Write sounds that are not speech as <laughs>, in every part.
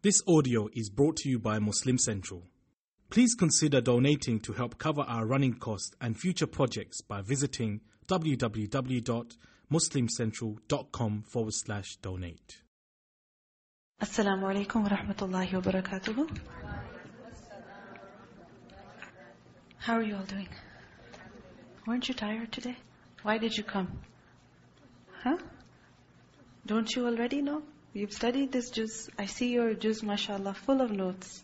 This audio is brought to you by Muslim Central. Please consider donating to help cover our running costs and future projects by visiting www.muslimcentral.com forward slash donate. Assalamu alaikum wa rahmatullahi wa. How are you all doing? Weren't you tired today? Why did you come? Huh? Don't you already know? You've studied this juz. I see your juz, mashallah, full of notes.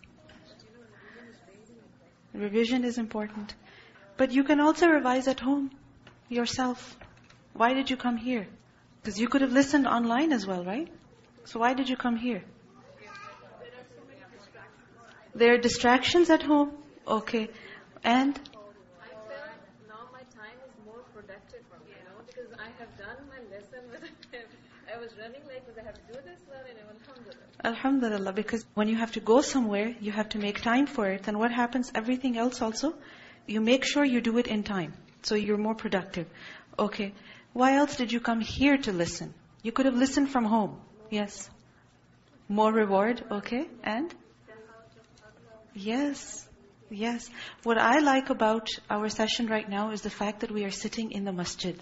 Revision is important. But you can also revise at home, yourself. Why did you come here? Because you could have listened online as well, right? So why did you come here? There are distractions at home. Okay. And? I now my time is more productive for me, you know, because I have done my lesson. <laughs> I was running late because I have to do alhamdulillah. Because when you have to go somewhere, you have to make time for it. And what happens, everything else also, you make sure you do it in time. So you're more productive. Okay. Why else did you come here to listen? You could have listened from home. Yes. More reward, okay. And? Yes. Yes. What I like about our session right now is the fact that we are sitting in the masjid.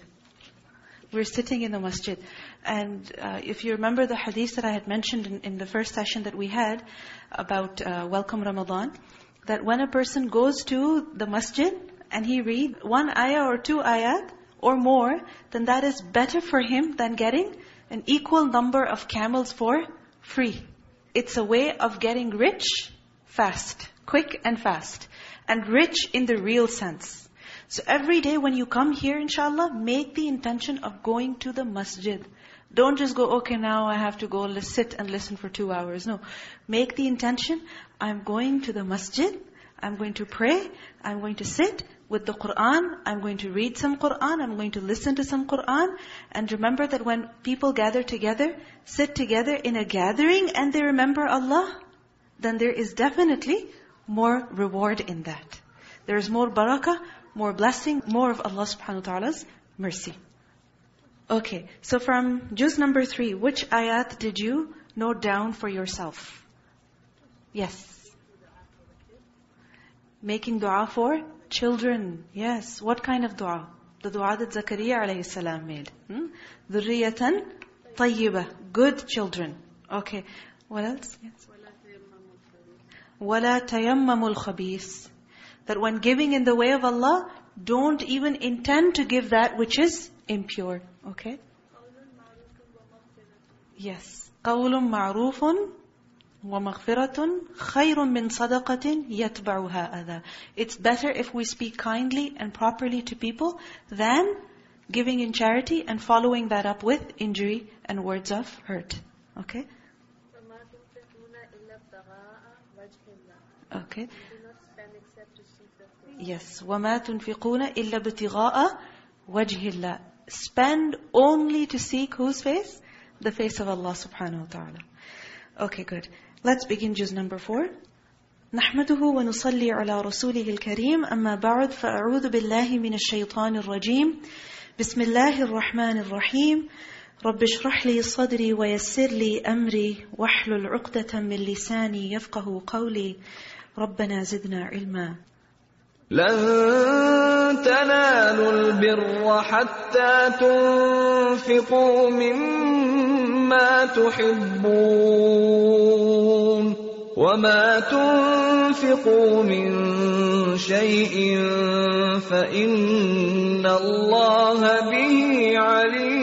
We're sitting in the masjid. And uh, if you remember the hadith that I had mentioned in, in the first session that we had about uh, Welcome Ramadan, that when a person goes to the masjid and he reads one ayah or two ayat or more, then that is better for him than getting an equal number of camels for free. It's a way of getting rich fast, quick and fast. And rich in the real sense. So every day when you come here, inshallah, make the intention of going to the masjid. Don't just go, okay, now I have to go sit and listen for two hours. No. Make the intention, I'm going to the masjid, I'm going to pray, I'm going to sit with the Qur'an, I'm going to read some Qur'an, I'm going to listen to some Qur'an. And remember that when people gather together, sit together in a gathering and they remember Allah, then there is definitely more reward in that. There is more barakah, more blessing, more of Allah subhanahu wa ta'ala's mercy. Okay, so from juz number three, which ayat did you note down for yourself? Yes. Making dua for children. Yes. What kind of dua? The dua that Zakaria alayhi salam made. Hmm? ذُرِّيَّةً طَيِّبَةً Good children. Okay. What else? Yes. وَلَا تَيَمَّمُ الْخَبِيثِ that when giving in the way of Allah, don't even intend to give that which is impure. Okay? Yes. قَوْلٌ مَعْرُوفٌ وَمَغْفِرَةٌ خَيْرٌ مِّن صَدَقَةٍ يَتْبَعُهَا أَذَى It's better if we speak kindly and properly to people than giving in charity and following that up with injury and words of hurt. Okay? Okay. Yes. وَمَا تُنْفِقُونَ إِلَّا بِتِغَاءَ وَجْهِ اللَّهِ Spend only to seek whose face? The face of Allah subhanahu wa ta'ala. Okay, good. Let's begin juz number four. نحمده ونصلي على رسوله الكريم أما بعد فأعوذ بالله من الشيطان الرجيم بسم الله الرحمن الرحيم رب اشرح لي صدري ويسر لي أمري واحلل عقدة من لساني يفقه قولي. ربنا زدنا علما. لن تنالوا البر حتى تنفقوا مما تحبون وما تنفقوا من شيء فإن الله به عليم.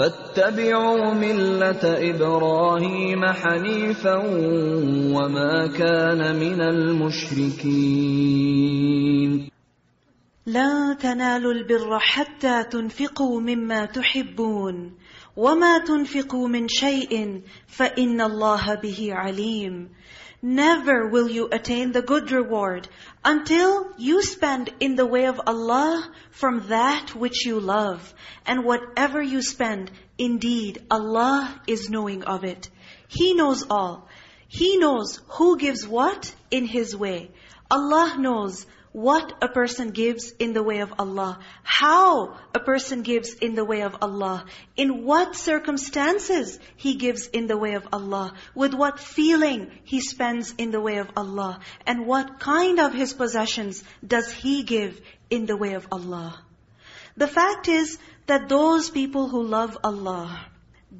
فاتبعوا ملة إبراهيم حنيفا وما كان من المشركين. لا تنالوا البر حتى تنفقوا مما تحبون وما تنفقوا من شيء فإن الله به عليم. Never will you attain the good reward until you spend in the way of Allah from that which you love. And whatever you spend, indeed Allah is knowing of it. He knows all. He knows who gives what in His way. Allah knows what a person gives in the way of Allah, how a person gives in the way of Allah, in what circumstances he gives in the way of Allah, with what feeling he spends in the way of Allah, and what kind of his possessions does he give in the way of Allah. The fact is that those people who love Allah,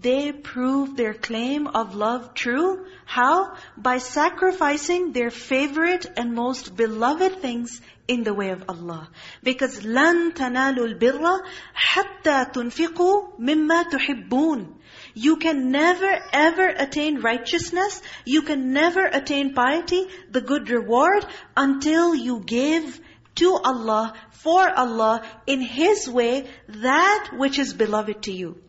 they prove their claim of love true. How? By sacrificing their favorite and most beloved things in the way of Allah. Because لَن تَنَالُوا الْبِرَّ حَتَّى تُنْفِقُوا مِمَّا تُحِبُّونَ You can never ever attain righteousness. You can never attain piety, the good reward, until you give to Allah, for Allah, in His way, that which is beloved to you.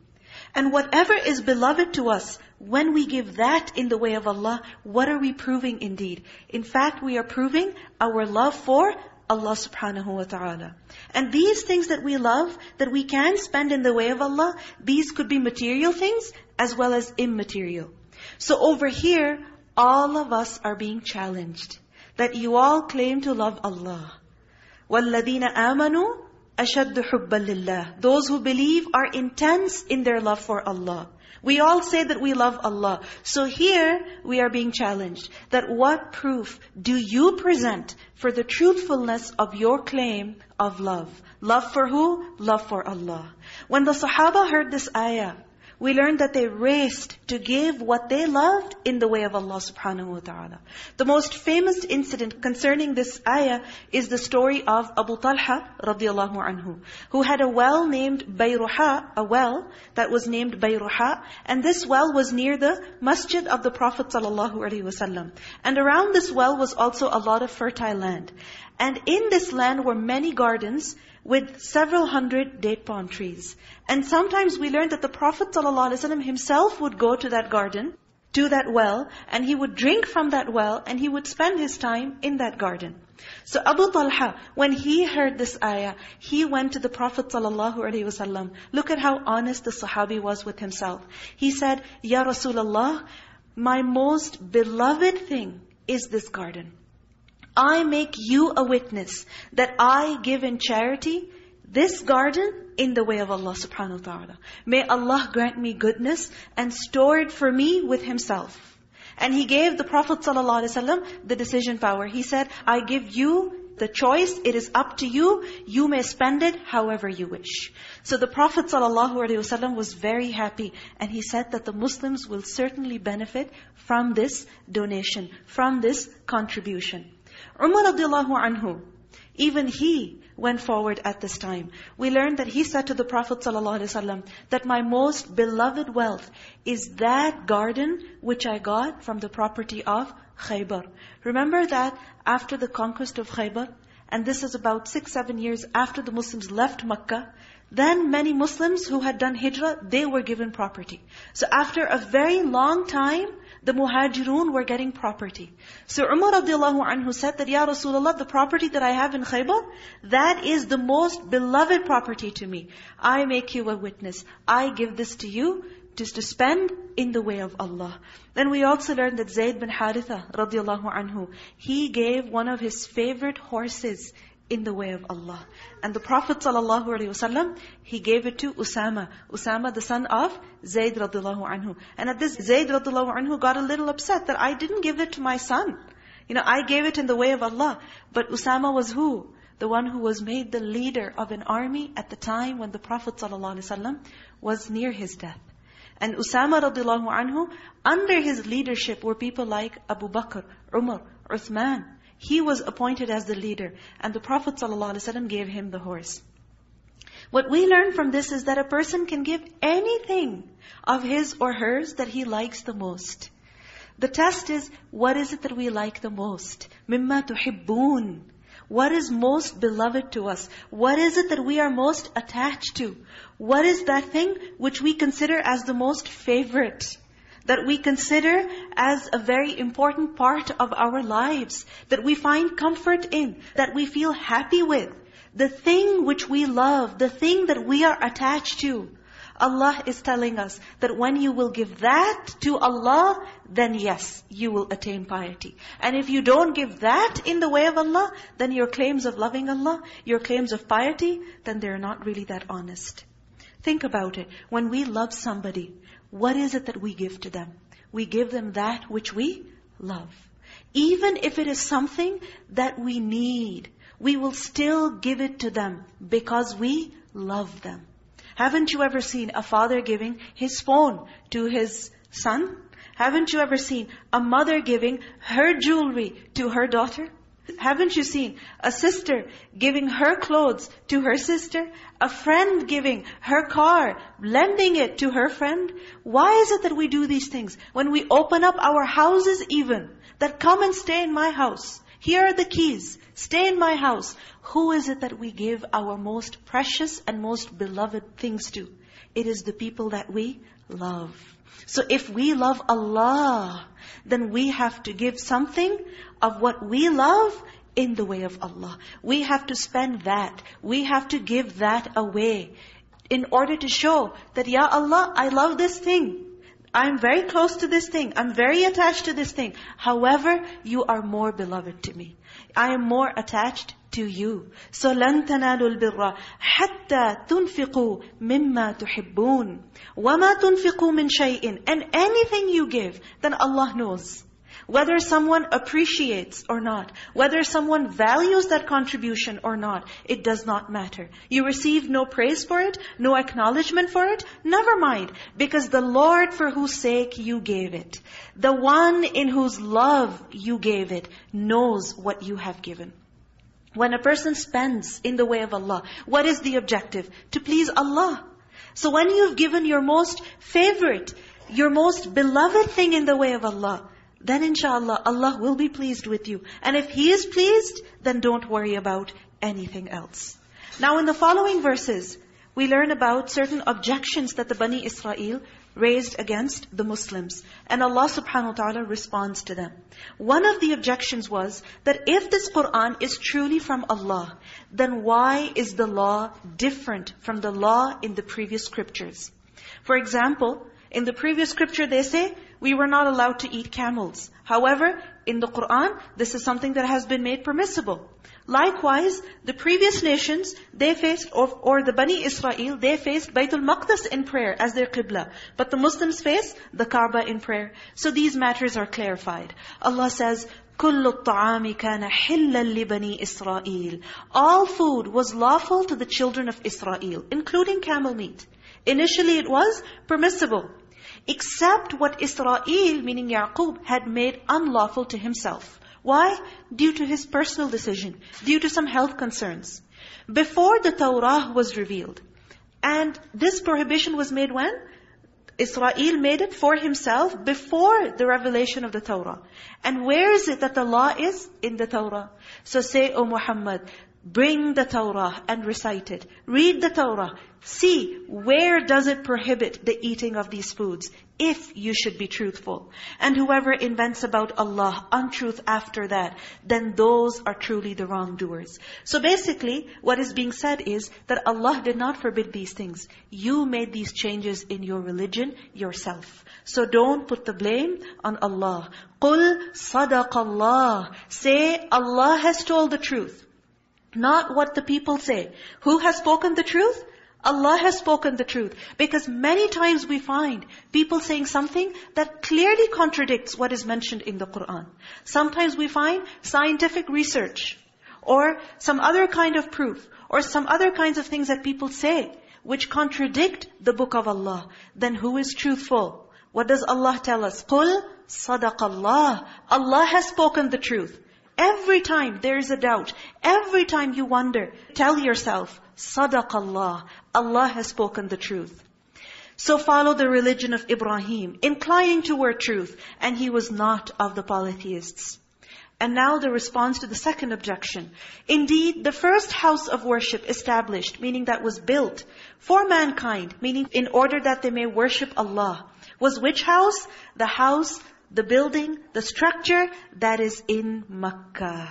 And whatever is beloved to us, when we give that in the way of Allah, what are we proving indeed? In fact, we are proving our love for Allah subhanahu wa ta'ala. And these things that we love, that we can spend in the way of Allah, these could be material things as well as immaterial. So over here, all of us are being challenged. That you all claim to love Allah. وَالَّذِينَ آمَنُوا أَشَدُّ حُبًّا لِلَّهِ Those who believe are intense in their love for Allah. We all say that we love Allah. So here, we are being challenged. That what proof do you present for the truthfulness of your claim of love? Love for who? Love for Allah. When the Sahaba heard this ayah, we learned that they raced to give what they loved in the way of Allah subhanahu wa ta'ala. The most famous incident concerning this ayah is the story of Abu Talha radiallahu anhu, who had a well named Bayruha, a well that was named Bayruha, and this well was near the masjid of the Prophet sallallahu alaihi wasallam. And around this well was also a lot of fertile land. And in this land were many gardens with several hundred date palm trees. And sometimes we learned that the Prophet ﷺ himself would go to that garden, to that well, and he would drink from that well, and he would spend his time in that garden. So Abu Talha, when he heard this ayah, he went to the Prophet ﷺ. Look at how honest the Sahabi was with himself. He said, Ya Rasulullah, my most beloved thing is this garden. I make you a witness that I give in charity this garden in the way of Allah subhanahu wa ta'ala. May Allah grant me goodness and store it for me with Himself. And He gave the Prophet ﷺ the decision power. He said, I give you the choice, it is up to you. You may spend it however you wish. So the Prophet ﷺ was very happy. And he said that the Muslims will certainly benefit from this donation, from this contribution. Umar radiallahu anhu, even he went forward at this time. We learned that he said to the Prophet ﷺ that my most beloved wealth is that garden which I got from the property of Khaybar. Remember that after the conquest of Khaybar, and this is about six, seven years after the Muslims left Makkah, then many Muslims who had done hijrah, they were given property. So after a very long time, the muhajirun were getting property. So Umar radiallahu anhu said that, Ya Rasulullah, the property that I have in Khaybar, that is the most beloved property to me. I make you a witness. I give this to you just to spend in the way of Allah. Then we also learned that Zayd bin Haritha radiallahu anhu, he gave one of his favorite horses in the way of Allah. And the Prophet ﷺ, he gave it to Usama. Usama, the son of Zayd radiallahu anhu. And at this, Zayd radiallahu anhu got a little upset that I didn't give it to my son. You know, I gave it in the way of Allah. But Usama was who? The one who was made the leader of an army at the time when the Prophet ﷺ was near his death. And Usama radiallahu anhu, under his leadership were people like Abu Bakr, Umar, Uthman, he was appointed as the leader. And the Prophet ﷺ gave him the horse. What we learn from this is that a person can give anything of his or hers that he likes the most. The test is, what is it that we like the most? مِمَّا تُحِبُّونَ What is most beloved to us? What is it that we are most attached to? What is that thing which we consider as the most favorite? That we consider as a very important part of our lives. That we find comfort in. That we feel happy with. The thing which we love, the thing that we are attached to. Allah is telling us that when you will give that to Allah, then yes, you will attain piety. And if you don't give that in the way of Allah, then your claims of loving Allah, your claims of piety, then they're not really that honest. Think about it. When we love somebody, what is it that we give to them? We give them that which we love. Even if it is something that we need, we will still give it to them because we love them. Haven't you ever seen a father giving his phone to his son? Haven't you ever seen a mother giving her jewelry to her daughter? Haven't you seen a sister giving her clothes to her sister? A friend giving her car, lending it to her friend? Why is it that we do these things? When we open up our houses even, that come and stay in my house. Here are the keys. Stay in my house. Who is it that we give our most precious and most beloved things to? It is the people that we love. So if we love Allah, then we have to give something of what we love in the way of Allah. We have to spend that. We have to give that away in order to show that, Ya Allah, I love this thing. I'm very close to this thing. I'm very attached to this thing. However, you are more beloved to me. I am more attached to you. So لَن تَنَالُوا الْبِرَّ حَتَّى تُنْفِقُوا مِمَّا تُحِبُّونَ وَمَا تُنْفِقُوا مِنْ شَيْءٍ And anything you give, then Allah knows. Whether someone appreciates or not, whether someone values that contribution or not, it does not matter. You receive no praise for it, no acknowledgement for it, never mind. Because the Lord for whose sake you gave it, the one in whose love you gave it, knows what you have given. When a person spends in the way of Allah, what is the objective? To please Allah. So when you've given your most favorite, your most beloved thing in the way of Allah, then inshallah, Allah will be pleased with you. And if He is pleased, then don't worry about anything else. Now in the following verses, we learn about certain objections that the Bani Israel raised against the Muslims. And Allah subhanahu wa ta'ala responds to them. One of the objections was that if this Qur'an is truly from Allah, then why is the law different from the law in the previous scriptures? For example, in the previous scripture they say, we were not allowed to eat camels. However, in the Qur'an, this is something that has been made permissible. Likewise, the previous nations, they faced, or, or the Bani Israel, they faced Baytul Maqdis in prayer as their Qibla. But the Muslims face the Kaaba in prayer. So these matters are clarified. Allah says, كُلُّ الطَّعَامِ كَانَ حِلًّا لِبَنِي إِسْرَائِيلِ All food was lawful to the children of Israel, including camel meat. Initially it was permissible. Except what Israel, meaning Yaqub, had made unlawful to himself. Why? Due to his personal decision, due to some health concerns. Before the Torah was revealed. And this prohibition was made when? Israel made it for himself before the revelation of the Torah. And where is it that the law is? In the Torah. So say, O Muhammad, bring the Torah and recite it. Read the Torah. See, where does it prohibit the eating of these foods? If you should be truthful. And whoever invents about Allah untruth after that, then those are truly the wrongdoers. So basically, what is being said is that Allah did not forbid these things. You made these changes in your religion yourself. So don't put the blame on Allah. قُلْ صَدَقَ اللَّهِ Say, Allah has told the truth. Not what the people say. Who has spoken the truth? Allah has spoken the truth. Because many times we find people saying something that clearly contradicts what is mentioned in the Qur'an. Sometimes we find scientific research or some other kind of proof or some other kinds of things that people say which contradict the book of Allah. Then who is truthful? What does Allah tell us? قُلْ صَدَقَ اللَّهِ Allah has spoken the truth. Every time there is a doubt, every time you wonder, tell yourself, Sadaqallah. Allah has spoken the truth. So follow the religion of Ibrahim, inclining toward truth, and he was not of the polytheists. And now the response to the second objection. Indeed, the first house of worship established, meaning that was built for mankind, meaning in order that they may worship Allah, was which house? The house, the building, the structure that is in Makkah.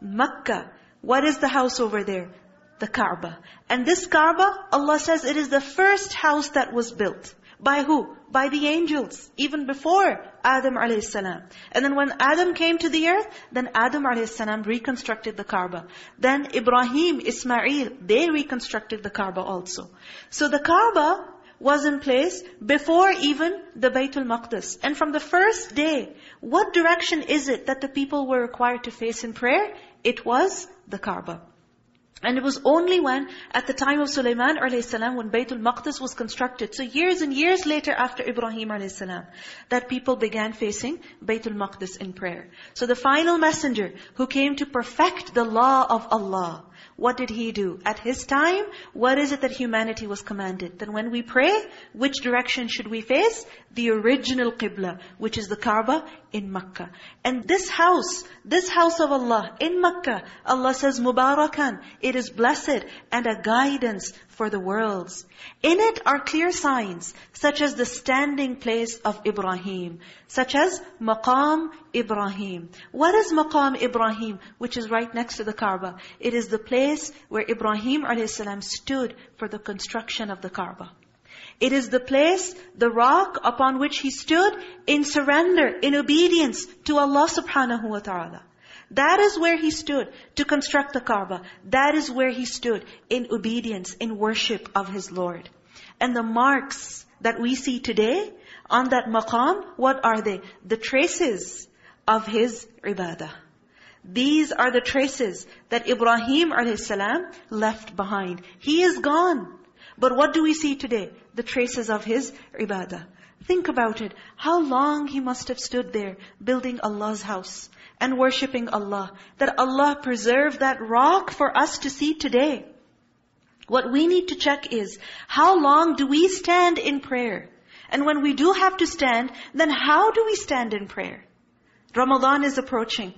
Makkah. What is the house over there? The Kaaba. And this Kaaba, Allah says it is the first house that was built. By who? By the angels, even before Adam a.s. And then when Adam came to the earth, then Adam a.s. reconstructed the Kaaba. Then Ibrahim, Ismail, they reconstructed the Kaaba also. So the Kaaba was in place before even the Baytul Maqdis. And from the first day, what direction is it that the people were required to face in prayer? It was the Kaaba. And it was only when, at the time of Sulaiman a.s., when Baytul Maqdis was constructed, so years and years later after Ibrahim a.s., that people began facing Baytul Maqdis in prayer. So the final messenger who came to perfect the law of Allah, what did he do? At his time, what is it that humanity was commanded? Then when we pray, which direction should we face? The original Qibla, which is the Kaaba in Makkah. And this house, this house of Allah in Makkah, Allah says, Mubarakan, it is blessed and a guidance for the worlds. In it are clear signs, such as the standing place of Ibrahim, such as Maqam Ibrahim. What is Maqam Ibrahim, which is right next to the Kaaba? It is the place where Ibrahim a.s. stood for the construction of the Kaaba. It is the place, the rock upon which he stood in surrender, in obedience to Allah subhanahu wa ta'ala. That is where he stood to construct the Kaaba. That is where he stood in obedience, in worship of his Lord. And the marks that we see today on that maqam, what are they? The traces of his ibadah. These are the traces that Ibrahim a.s. left behind. He is gone. But what do we see today? The traces of his ibadah. Think about it. How long he must have stood there building Allah's house and worshipping Allah. That Allah preserved that rock for us to see today. What we need to check is, how long do we stand in prayer? And when we do have to stand, then how do we stand in prayer? Ramadan is approaching.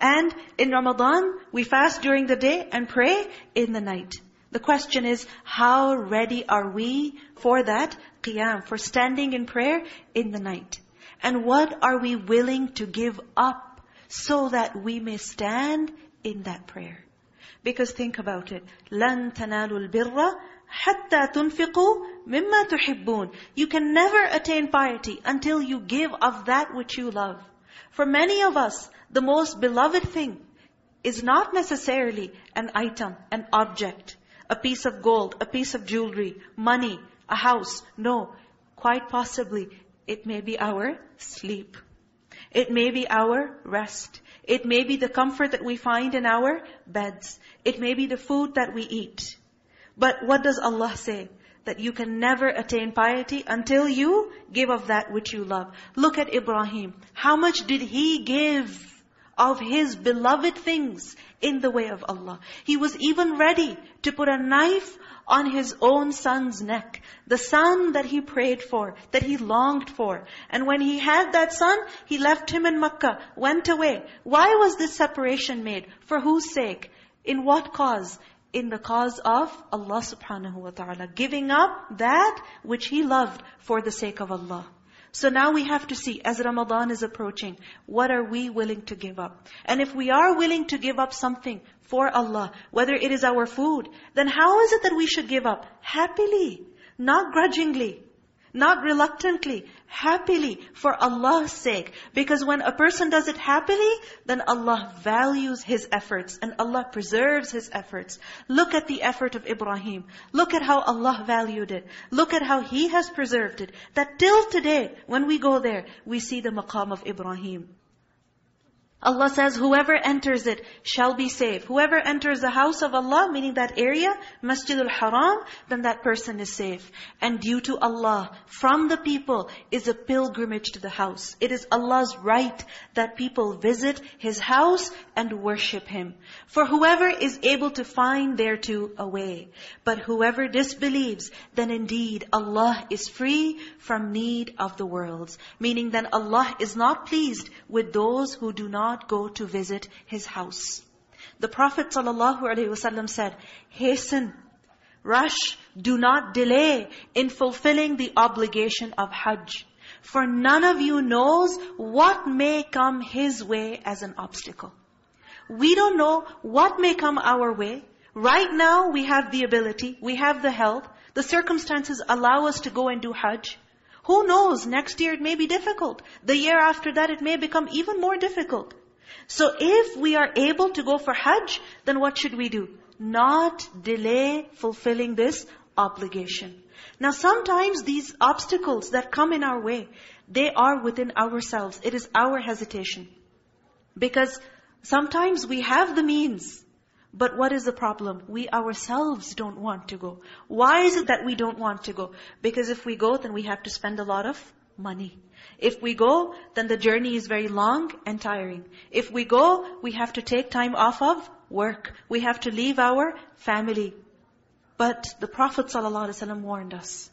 And in Ramadan, we fast during the day and pray in the night. The question is, how ready are we for that qiyam, for standing in prayer in the night? And what are we willing to give up so that we may stand in that prayer. Because think about it. لَن تَنَالُوا الْبِرَّ حَتَّى تُنْفِقُوا مِمَّا تُحِبُّونَ You can never attain piety until you give of that which you love. For many of us, the most beloved thing is not necessarily an item, an object, a piece of gold, a piece of jewelry, money, a house. No, quite possibly it may be our sleep. It may be our rest. It may be the comfort that we find in our beds. It may be the food that we eat. But what does Allah say? That you can never attain piety until you give of that which you love. Look at Ibrahim. How much did he give of his beloved things in the way of Allah? He was even ready to put a knife on his own son's neck. The son that he prayed for, that he longed for. And when he had that son, he left him in Makkah, went away. Why was this separation made? For whose sake? In what cause? In the cause of Allah subhanahu wa ta'ala. Giving up that which he loved for the sake of Allah. So now we have to see, as Ramadan is approaching, what are we willing to give up? And if we are willing to give up something for Allah, whether it is our food, then how is it that we should give up? Happily, not grudgingly, not reluctantly, happily, for Allah's sake. Because when a person does it happily, then Allah values his efforts and Allah preserves his efforts. Look at the effort of Ibrahim. Look at how Allah valued it. Look at how He has preserved it. That till today, when we go there, we see the maqam of Ibrahim. Allah says, whoever enters it shall be safe. Whoever enters the house of Allah, meaning that area, Masjidul Haram, then that person is safe. And due to Allah, from the people, is a pilgrimage to the house. It is Allah's right that people visit His house and worship Him. For whoever is able to find thereto a way. But whoever disbelieves, then indeed Allah is free from need of the worlds. Meaning then Allah is not pleased with those who do not not go to visit his house. The Prophet ﷺ said, hasten, rush, do not delay in fulfilling the obligation of Hajj. For none of you knows what may come his way as an obstacle. We don't know what may come our way. Right now we have the ability, we have the health, the circumstances allow us to go and do Hajj. Who knows, next year it may be difficult. The year after that it may become even more difficult. So if we are able to go for Hajj, then what should we do? Not delay fulfilling this obligation. Now sometimes these obstacles that come in our way, they are within ourselves. It is our hesitation. Because sometimes we have the means, but what is the problem? We ourselves don't want to go. Why is it that we don't want to go? Because if we go, then we have to spend a lot of money. If we go, then the journey is very long and tiring. If we go, we have to take time off of work. We have to leave our family. But the Prophet ﷺ warned us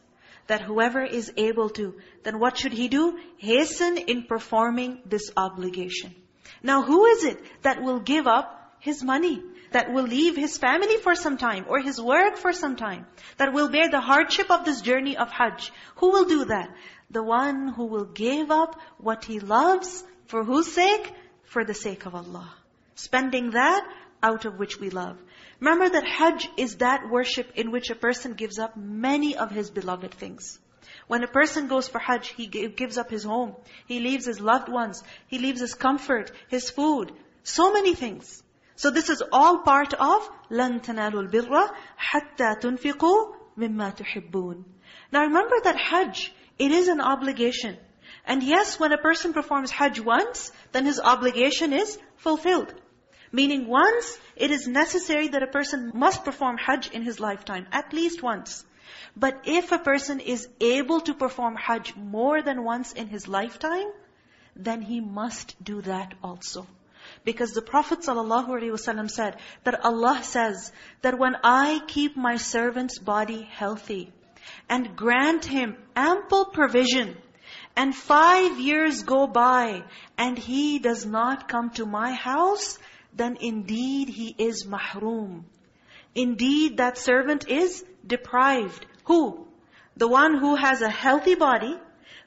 that whoever is able to, then what should he do? Hasten in performing this obligation. Now who is it that will give up his money? That will leave his family for some time or his work for some time? That will bear the hardship of this journey of Hajj? Who will do that? The one who will give up what he loves, for whose sake? For the sake of Allah. Spending that out of which we love. Remember that Hajj is that worship in which a person gives up many of his beloved things. When a person goes for Hajj, he gives up his home. He leaves his loved ones. He leaves his comfort, his food. So many things. So this is all part of لَن تَنَالُوا الْبِرَّ حَتَّى تُنْفِقُوا مِمَّا تُحِبُّونَ Now remember that Hajj it is an obligation. And yes, when a person performs Hajj once, then his obligation is fulfilled. Meaning once, it is necessary that a person must perform Hajj in his lifetime, at least once. But if a person is able to perform Hajj more than once in his lifetime, then he must do that also. Because the Prophet ﷺ said that Allah says that when I keep my servant's body healthy, and grant him ample provision. And five years go by and he does not come to my house, then indeed he is mahroom. Indeed that servant is deprived. Who? The one who has a healthy body,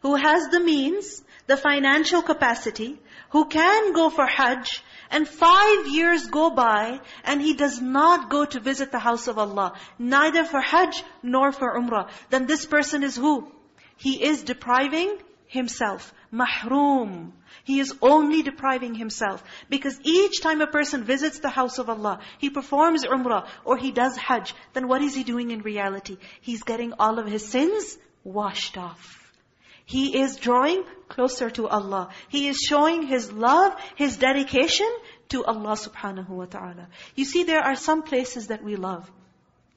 who has the means, the financial capacity, who can go for Hajj, and five years go by and he does not go to visit the house of Allah, neither for Hajj nor for Umrah, then this person is who? He is depriving himself. Mahroom. He is only depriving himself. Because each time a person visits the house of Allah, he performs Umrah or he does Hajj, then what is he doing in reality? He's getting all of his sins washed off. He is drawing closer to Allah. He is showing his love, his dedication to Allah subhanahu wa ta'ala. You see, there are some places that we love.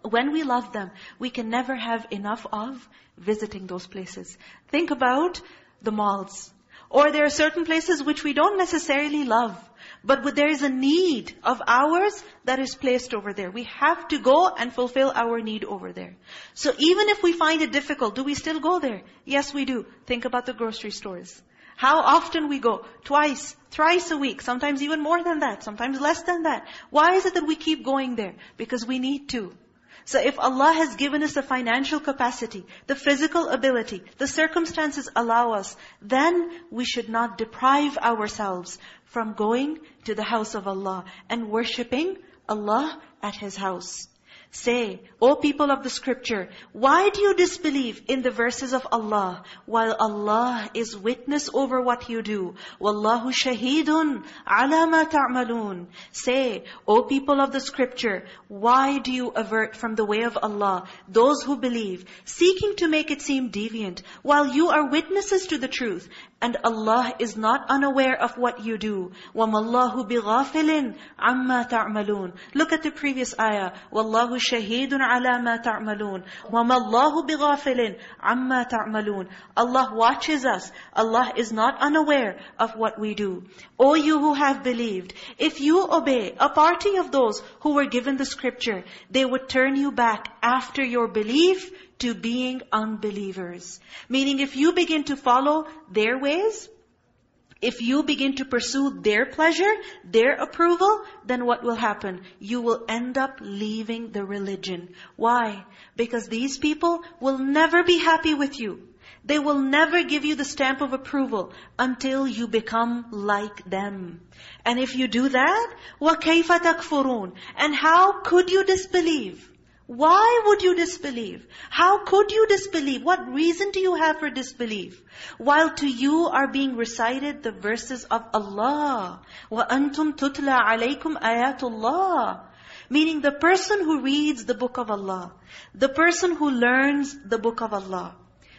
When we love them, we can never have enough of visiting those places. Think about the malls. Or there are certain places which we don't necessarily love. But there is a need of ours that is placed over there. We have to go and fulfill our need over there. So even if we find it difficult, do we still go there? Yes, we do. Think about the grocery stores. How often we go? Twice, thrice a week, sometimes even more than that, sometimes less than that. Why is it that we keep going there? Because we need to. So if Allah has given us the financial capacity, the physical ability, the circumstances allow us, then we should not deprive ourselves from going to the house of Allah and worshipping Allah at His house. Say, O people of the scripture, why do you disbelieve in the verses of Allah while Allah is witness over what you do? Wallahu shahidun ala ma ta'malun. Say, O people of the scripture, why do you avert from the way of Allah those who believe, seeking to make it seem deviant, while you are witnesses to the truth, and Allah is not unaware of what you do. وَمَا اللَّهُ بِغَافِلٍ عَمَّا تَعْمَلُونَ Look at the previous ayah. وَاللَّهُ شَهِيدٌ عَلَى مَا تَعْمَلُونَ وَمَا اللَّهُ بِغَافِلٍ عَمَّا تَعْمَلُونَ Allah watches us. Allah is not unaware of what we do. O you who have believed, if you obey a party of those who were given the scripture, they would turn you back after your belief to being unbelievers. Meaning if you begin to follow their ways, if you begin to pursue their pleasure, their approval, then what will happen? You will end up leaving the religion. Why? Because these people will never be happy with you. They will never give you the stamp of approval until you become like them. And if you do that, وَكَيْفَ تَكْفُرُونَ And how could you disbelieve? Why would you disbelieve? How could you disbelieve? What reason do you have for disbelief? While to you are being recited the verses of Allah. وَأَنْتُمْ تُتْلَى عَلَيْكُمْ آيَاتُ اللَّهِ Meaning the person who reads the book of Allah, the person who learns the book of Allah,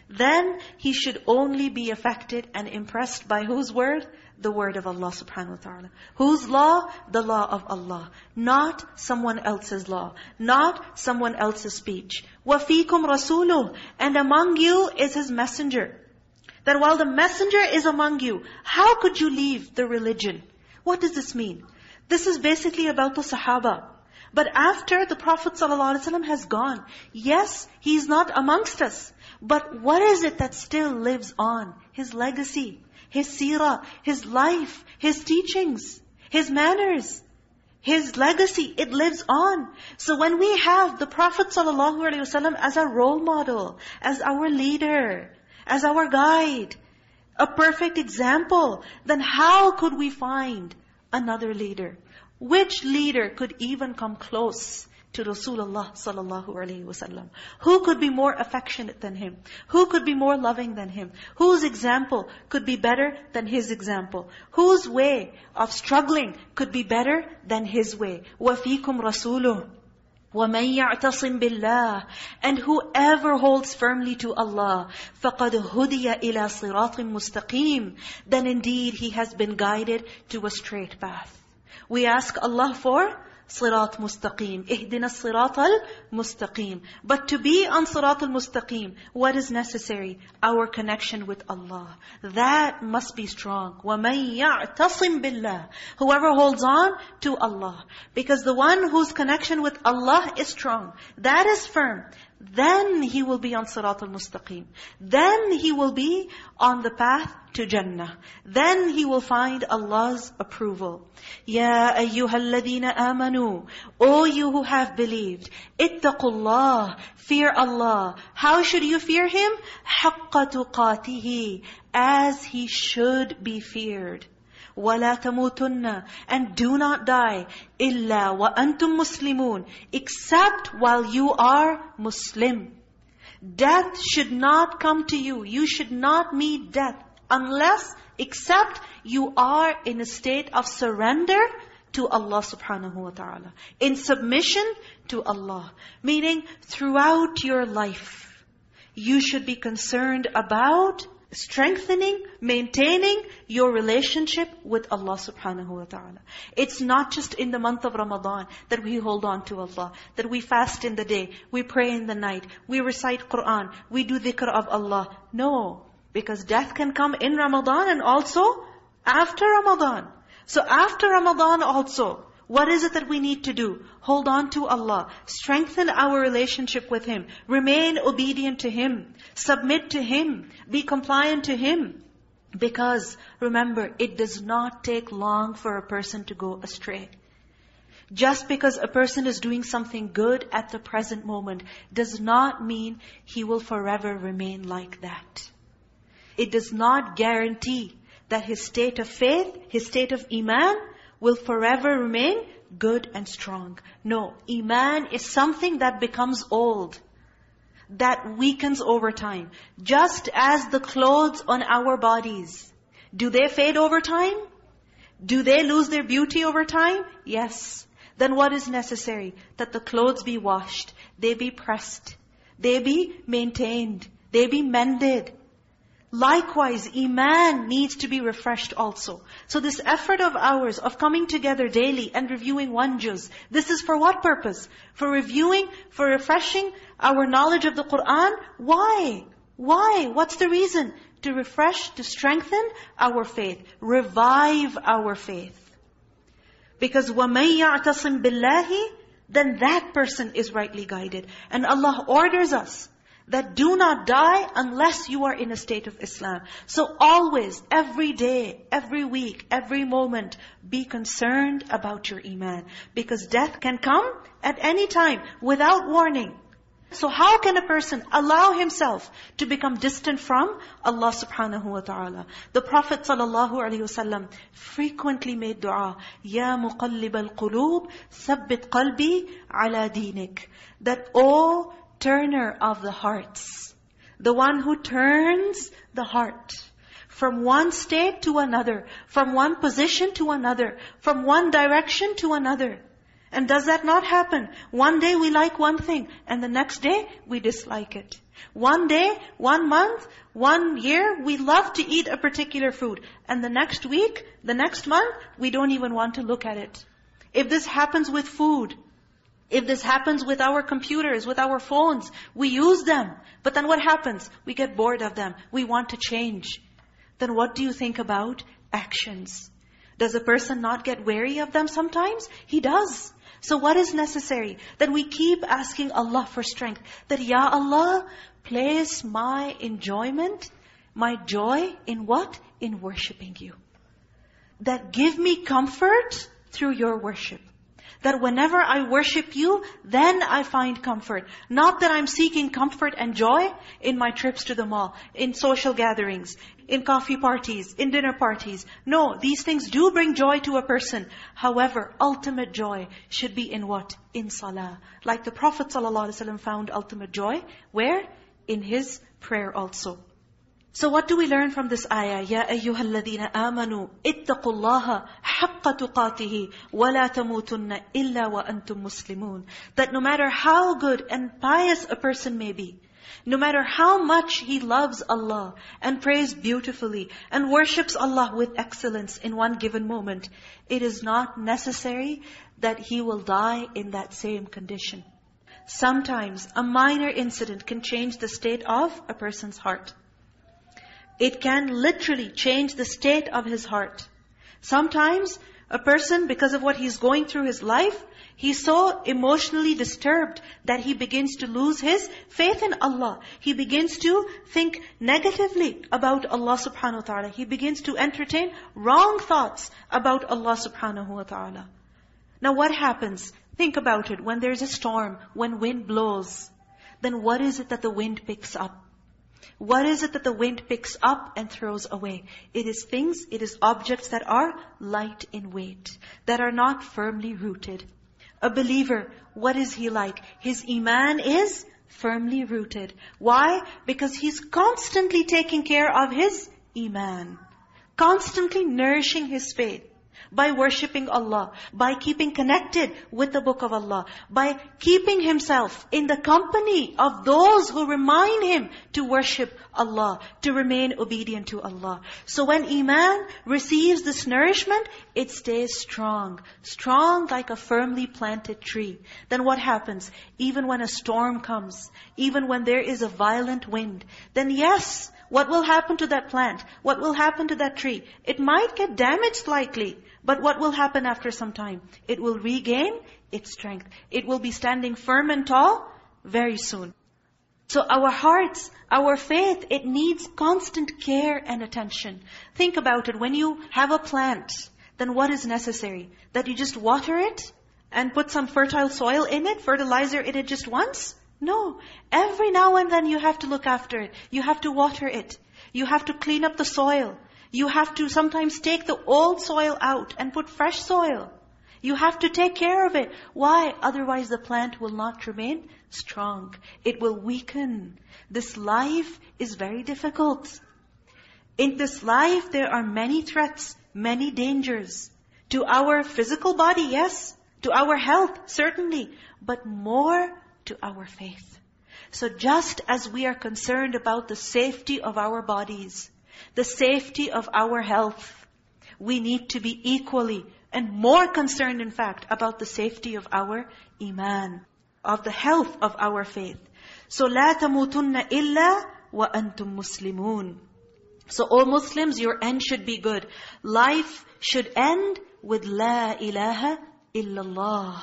then he should only be affected and impressed by whose word? the word of Allah subhanahu wa ta'ala. Whose law? The law of Allah. Not someone else's law. Not someone else's speech. وَفِيكُمْ رَسُولُهُ And among you is His messenger. That while the messenger is among you, how could you leave the religion? What does this mean? This is basically about the Sahaba. But after the Prophet ﷺ has gone, yes, He's not amongst us. But what is it that still lives on? His legacy his seerah, his life, his teachings, his manners, his legacy, it lives on. So when we have the Prophet ﷺ as our role model, as our leader, as our guide, a perfect example, then how could we find another leader? Which leader could even come close to Rasulullah sallallahu alaihi wasallam. Who could be more affectionate than him? Who could be more loving than him? Whose example could be better than his example? Whose way of struggling could be better than his way? وَفِيكُمْ رَسُولُهُ وَمَنْ يَعْتَصِمْ بِاللَّهِ And whoever holds firmly to Allah, فَقَدْ هُدِيَ إِلَى صِرَاطٍ مُسْتَقِيمٍ Then indeed he has been guided to a straight path. We ask Allah for صراط مستقيم اهدنا الصراط المستقيم but to be on صراط المستقيم what is necessary our connection with Allah that must be strong ومن يعتصم بالله whoever holds on to Allah because the one whose connection with Allah is strong that is firm then he will be on Sirat al-Mustaqim. Then he will be on the path to Jannah. Then he will find Allah's approval. Ya ayyuhalladhina amanu. O you who have believed. Ittaqullah. Fear Allah. How should you fear Him? حَقَّ تُقَاتِهِ As He should be feared. وَلَا تَمُوتُنَّ And do not die إِلَّا وَأَنْتُمْ مُسْلِمُونَ Except while you are Muslim. Death should not come to you. You should not meet death unless, except you are in a state of surrender to Allah subhanahu wa ta'ala. In submission to Allah. Meaning, throughout your life, you should be concerned about strengthening, maintaining your relationship with Allah subhanahu wa ta'ala. It's not just in the month of Ramadan that we hold on to Allah, that we fast in the day, we pray in the night, we recite Qur'an, we do dhikr of Allah. No, because death can come in Ramadan and also after Ramadan. So after Ramadan also, what is it that we need to do? Hold on to Allah. Strengthen our relationship with Him. Remain obedient to Him. Submit to Him. Be compliant to Him. Because, remember, it does not take long for a person to go astray. Just because a person is doing something good at the present moment does not mean he will forever remain like that. It does not guarantee that his state of faith, his state of iman, will forever remain good and strong. No, Iman is something that becomes old. That weakens over time. Just as the clothes on our bodies. Do they fade over time? Do they lose their beauty over time? Yes. Then what is necessary? That the clothes be washed, they be pressed, they be maintained, they be mended. Likewise, Iman needs to be refreshed also. So this effort of ours of coming together daily and reviewing one juz, this is for what purpose? For reviewing, for refreshing our knowledge of the Qur'an? Why? Why? What's the reason? To refresh, to strengthen our faith, revive our faith. Because وَمَن يَعْتَصِمْ بِاللَّهِ Then that person is rightly guided. And Allah orders us that do not die unless you are in a state of Islam. So always, every day, every week, every moment, be concerned about your iman. Because death can come at any time without warning. So how can a person allow himself to become distant from Allah subhanahu wa ta'ala? The Prophet sallallahu alaihi wasallam frequently made dua, Ya muqallib al-qulub, thabbit qalbi ala dinik. That, O turner of the hearts. The one who turns the heart. From one state to another. From one position to another. From one direction to another. And does that not happen? One day we like one thing, and the next day we dislike it. One day, one month, one year, we love to eat a particular food. And the next week, the next month, we don't even want to look at it. If this happens with food, if this happens with our computers, with our phones, we use them. But then what happens? We get bored of them. We want to change. Then what do you think about actions? Does a person not get weary of them sometimes? He does. So what is necessary? That we keep asking Allah for strength. That, Ya Allah, place my enjoyment, my joy in what? In worshipping you. That give me comfort through your worship. That whenever I worship you, then I find comfort. Not that I'm seeking comfort and joy in my trips to the mall, in social gatherings, in coffee parties, in dinner parties. No, these things do bring joy to a person. However, ultimate joy should be in what? In salah. Like the Prophet ﷺ found ultimate joy. Where? In his prayer also. So what do we learn from this ayah? يَا أَيُّهَا الَّذِينَ آمَنُوا اتَّقُوا اللَّهَ حَقَّ تُقَاتِهِ وَلَا تَمُوتُنَّ إِلَّا وَأَنْتُمْ مُسْلِمُونَ That no matter how good and pious a person may be, no matter how much he loves Allah and prays beautifully and worships Allah with excellence in one given moment, it is not necessary that he will die in that same condition. Sometimes a minor incident can change the state of a person's heart. It can literally change the state of his heart. Sometimes a person, because of what he's going through his life, he's so emotionally disturbed that he begins to lose his faith in Allah. He begins to think negatively about Allah subhanahu wa ta'ala. He begins to entertain wrong thoughts about Allah subhanahu wa ta'ala. Now what happens? Think about it. When there's a storm, when wind blows, then what is it that the wind picks up? What is it that the wind picks up and throws away? It is things, it is objects that are light in weight, that are not firmly rooted. A believer, what is he like? His iman is firmly rooted. Why? Because he's constantly taking care of his iman. Constantly nourishing his faith by worshipping Allah, by keeping connected with the book of Allah, by keeping himself in the company of those who remind him to worship Allah, to remain obedient to Allah. So when Iman receives this nourishment, it stays strong. Strong like a firmly planted tree. Then what happens? Even when a storm comes, even when there is a violent wind, then yes, what will happen to that plant? What will happen to that tree? It might get damaged slightly. But what will happen after some time? It will regain its strength. It will be standing firm and tall very soon. So our hearts, our faith, it needs constant care and attention. Think about it. When you have a plant, then what is necessary? That you just water it and put some fertile soil in it, fertilizer in it just once? No. Every now and then you have to look after it. You have to water it. You have to clean up the soil. You have to sometimes take the old soil out and put fresh soil. You have to take care of it. Why? Otherwise the plant will not remain strong. It will weaken. This life is very difficult. In this life, there are many threats, many dangers. To our physical body, yes. To our health, certainly. But more to our faith. So just as we are concerned about the safety of our bodies, the safety of our health, we need to be equally and more concerned, in fact, about the safety of our iman, of the health of our faith. So, لا تموتن إلا وأنتم مسلمون. So, all Muslims, your end should be good. Life should end with La ilaha illallah.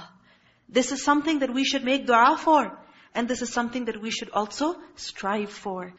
This is something that we should make dua for. And this is something that we should also strive for.